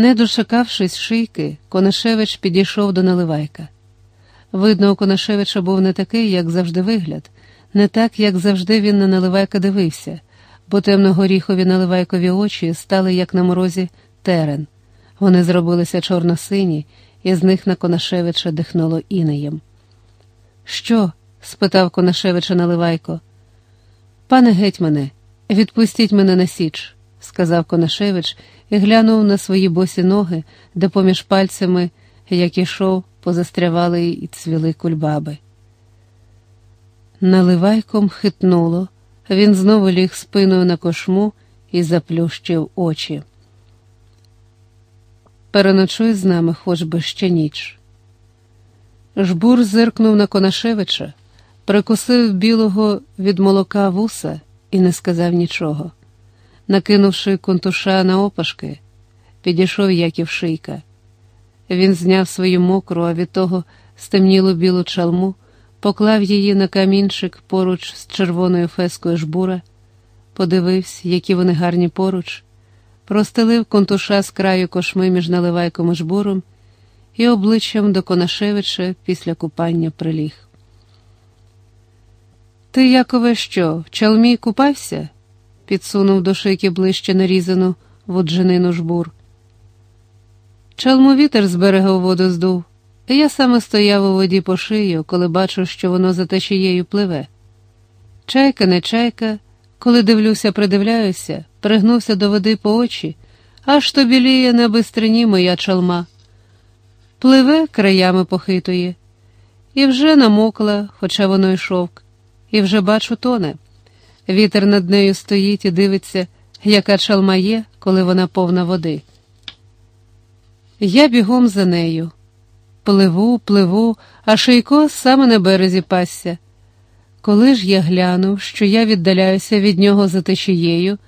Не дочекавшись шийки, Конашевич підійшов до Наливайка. Видно, у Конашевича був не такий, як завжди вигляд, не так, як завжди він на Наливайка дивився, бо темно-горіхові наливайкові очі стали, як на морозі, терен. Вони зробилися чорно-сині, і з них на Конашевича дихнуло інеєм. Що? спитав Конашевича Наливайко. Пане гетьмане, відпустіть мене на січ, сказав Конашевич і глянув на свої босі ноги, де поміж пальцями, як ішов, позастрявали і цвіли кульбаби. Наливайком хитнуло, він знову ліг спиною на кошму і заплющив очі. Переночуй з нами хоч би ще ніч. Жбур зиркнув на Конашевича, прикусив білого від молока вуса і не сказав нічого. Накинувши контуша на опашки, підійшов Яків шийка. Він зняв свою мокру, а від того стемнілу білу чалму, поклав її на камінчик поруч з червоною фескою жбура, подивився, які вони гарні поруч, простелив контуша з краю кошми між наливайком і жбуром і обличчям до Конашевича після купання приліг. Ти, Якове, що, в чалмі купався? Підсунув до шийки ближче нарізану водженину жбур. Чалму вітер з берега у воду здув, і я саме стояв у воді по шию, коли бачу, що воно за течією пливе. Чайка, не чайка, коли дивлюся, придивляюся, пригнувся до води по очі, аж то біліє на бистрині моя чалма. Пливе, краями похитує, і вже намокла, хоча воно й шовк, і вже бачу тоне. Вітер над нею стоїть і дивиться, яка чалма є, коли вона повна води. Я бігом за нею. Пливу, пливу, а Шийко саме на березі пасся. Коли ж я глянув, що я віддаляюся від нього за течією,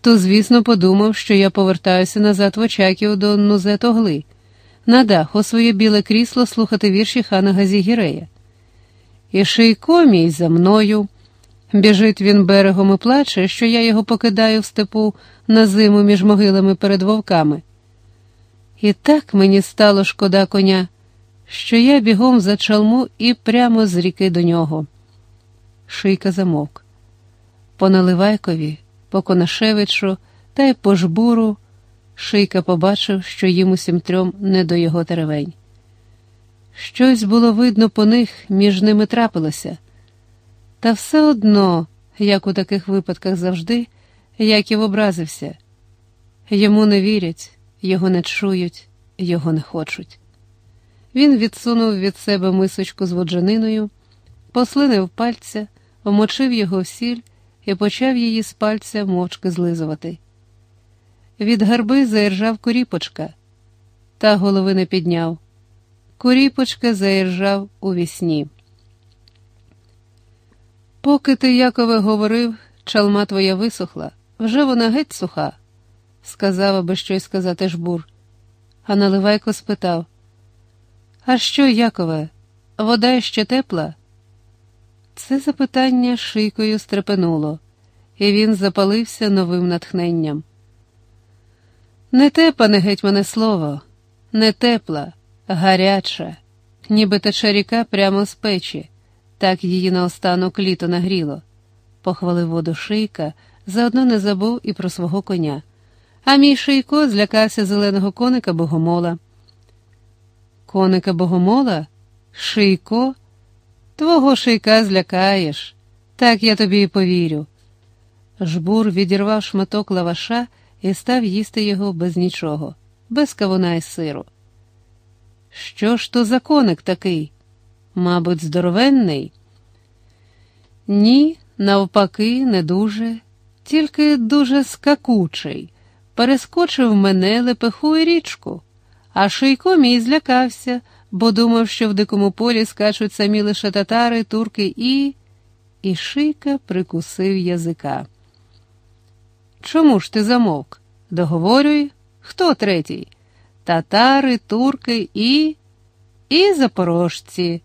то, звісно, подумав, що я повертаюся назад в Очаків до Нузетогли, на дах у своє біле крісло слухати вірші хана Газігірея. І Шийко мій за мною. Біжить він берегом і плаче, що я його покидаю в степу на зиму між могилами перед вовками. І так мені стало шкода коня, що я бігом за чалму і прямо з ріки до нього. Шийка замовк. По Наливайкові, по Конашевичу та й по жбуру Шийка побачив, що їм усім трьом не до його теревень. Щось було видно по них, між ними трапилося. Та все одно, як у таких випадках завжди, Яків образився. Йому не вірять, його не чують, його не хочуть. Він відсунув від себе мисочку з воджаниною, послинив пальця, вмочив його в сіль і почав її з пальця мовчки злизувати. Від гарби заіржав коріпочка, та голови не підняв. Коріпочка заіржав у вісні. Поки ти, Якове, говорив, чалма твоя висохла, вже вона геть суха, сказав, аби щось сказати жбур. А Наливайко спитав: А що, Якове, вода ще тепла? Це запитання шийкою стрепенуло, і він запалився новим натхненням. Не те, пане гетьмане слово, не тепла, гаряча, ніби тече ріка прямо з печі. Так її наостанок літо нагріло, похвалив воду шийка, заодно не забув і про свого коня. А мій шийко злякався зеленого коника богомола. Коника богомола? Шийко? Твого шийка злякаєш, так я тобі і повірю. Жбур відірвав шматок лаваша і став їсти його без нічого, без кавуна й сиру. Що ж то за коник такий? Мабуть, здоровенний? Ні, навпаки, не дуже, тільки дуже скакучий. Перескочив мене лепеху і річку, а шийко мій злякався, бо думав, що в дикому полі скачуть самі лише татари, турки і. І шийка прикусив язика. Чому ж ти замовк? Договорюй, хто третій? Татари, турки і. і запорожці.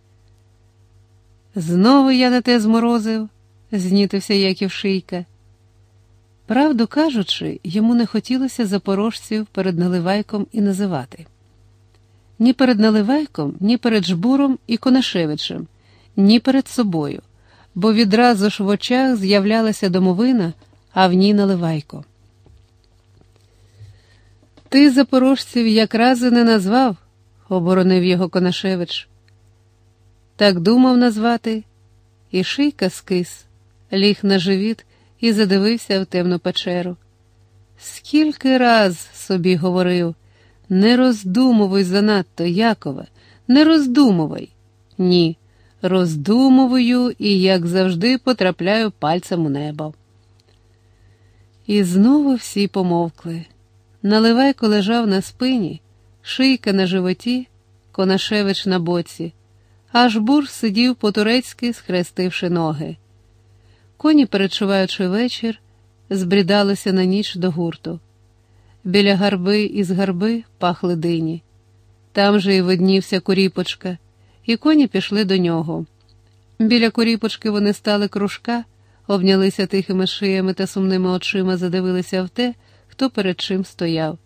Знову я на те зморозив, знітився Яків Шийка. Правду кажучи, йому не хотілося запорожців перед Наливайком і називати. Ні перед Наливайком, ні перед Жбуром і Конашевичем, ні перед собою, бо відразу ж в очах з'являлася домовина, а в ній Наливайко. Ти запорожців якраз і не назвав, оборонив його Конашевич. Так думав назвати, і шийка скис, ліг на живіт і задивився в темну печеру. Скільки раз собі говорив, не роздумувай занадто, Якове, не роздумувай. Ні, роздумуваю і, як завжди, потрапляю пальцем у небо. І знову всі помовкли. Наливайко лежав на спині, шийка на животі, Конашевич на боці, аж бур сидів по-турецьки, схрестивши ноги. Коні, перечуваючи вечір, збрідалися на ніч до гурту. Біля гарби із гарби пахли дині. Там же й виднівся коріпочка, і коні пішли до нього. Біля коріпочки вони стали кружка, обнялися тихими шиями та сумними очима задивилися в те, хто перед чим стояв.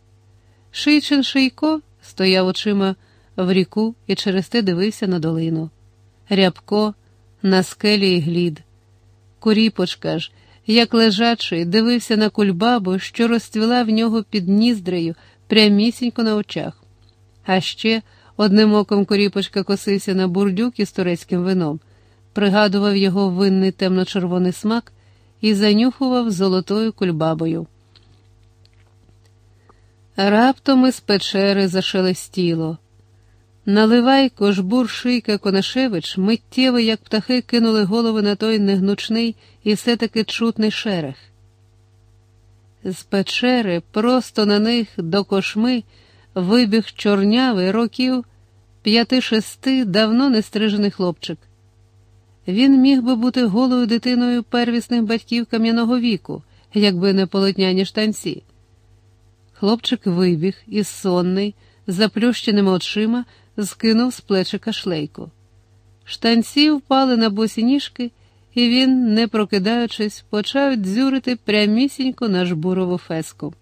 Шийчин Шийко стояв очима в ріку і через те дивився на долину. Рябко на скелі й глід. Куріпочка ж, як лежачий, дивився на кульбабу, що розцвіла в нього під ніздрею прямісінько на очах. А ще одним оком коріпочка косився на бурдюк із турецьким вином, пригадував його винний темно-червоний смак і занюхував золотою кульбабою. Раптом із печери зашелестіло. Наливай кожбур шийка Конашевич миттєво, як птахи, кинули голови на той негнучний і все таки чутний шерех. З печери просто на них до кошми вибіг чорнявий років п'яти-шести давно не стрижений хлопчик. Він міг би бути голою дитиною первісних батьків кам'яного віку, якби не полотняні штанці. Хлопчик вибіг із сонний, заплющеними очима скинув з плечика шлейку. Штанці впали на босі ніжки, і він, не прокидаючись, почав дзюрити прямісінько на жбурову феску.